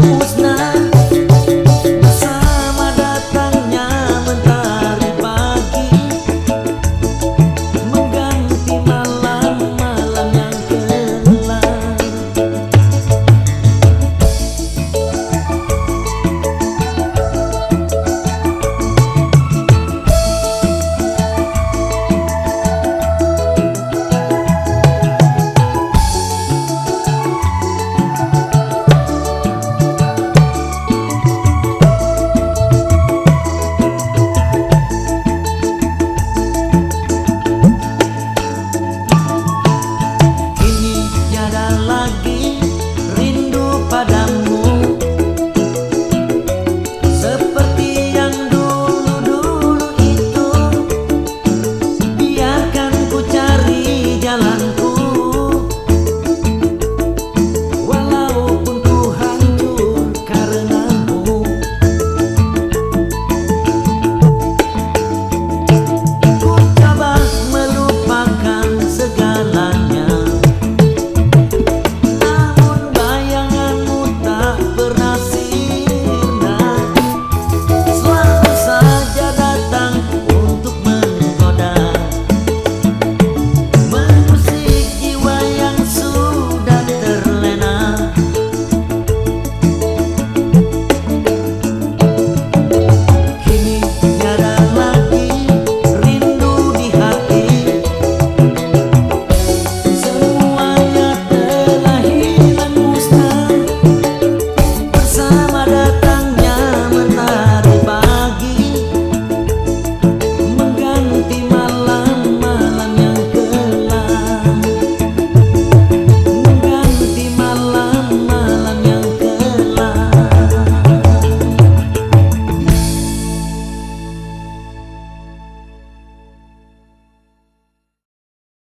Vamos